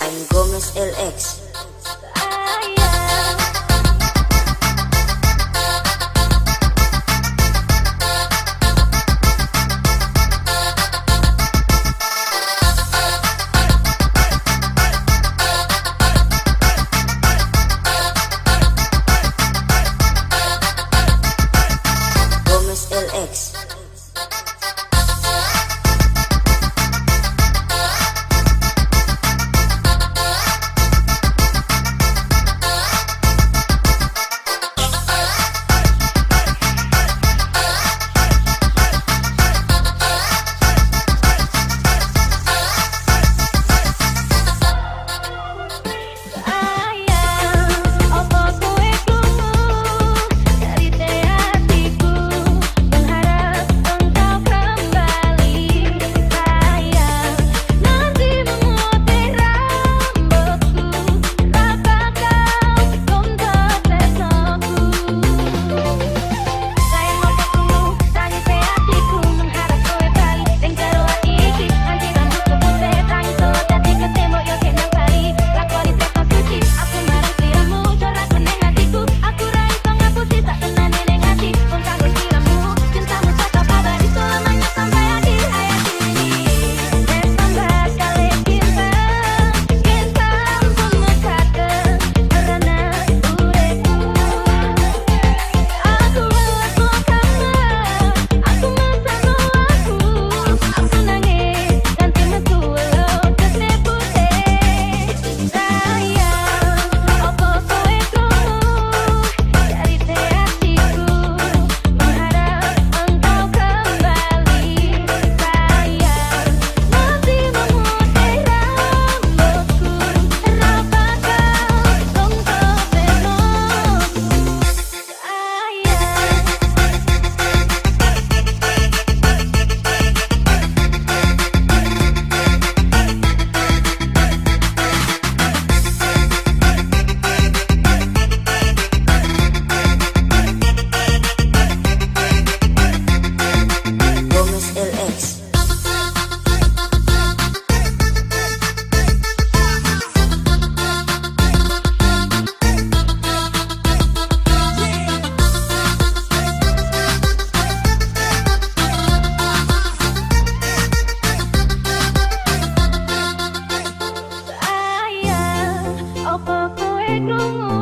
I'm Gomez LX. ろう